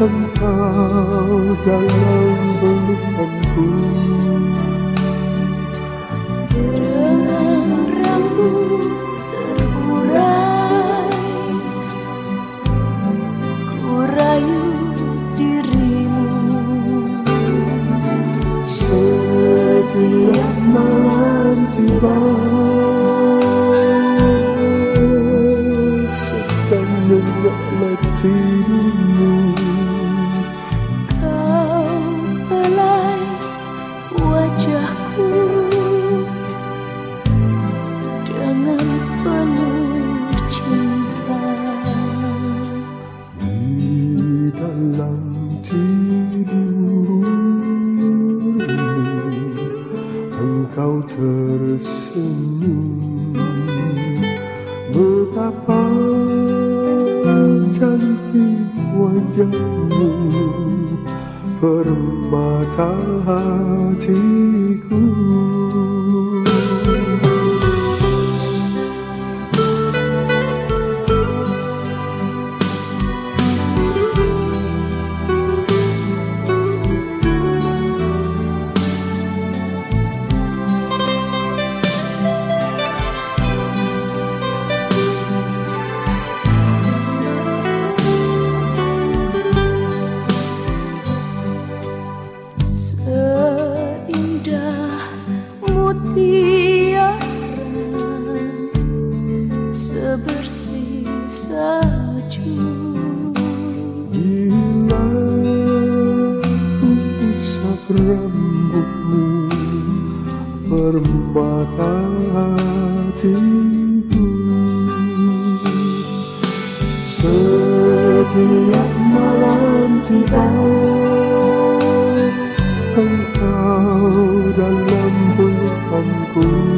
Engkau dalam pelukanku Dengan rambut terurai Ku rayu dirimu Setiap malam tiba penuh cantik wajahmu Permata hatiku Sebersih salju Bila ku usap rambutmu Permata hatiku Setiap malam tiba Engkau dalam pelukanku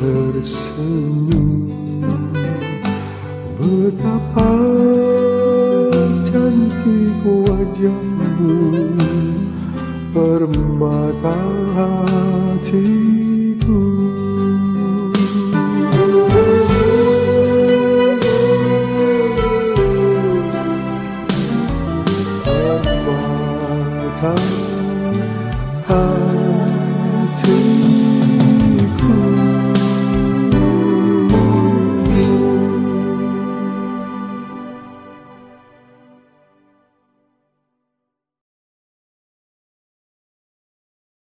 tersenyum Betapa cantik wajahmu Permata hatiku Permata hatiku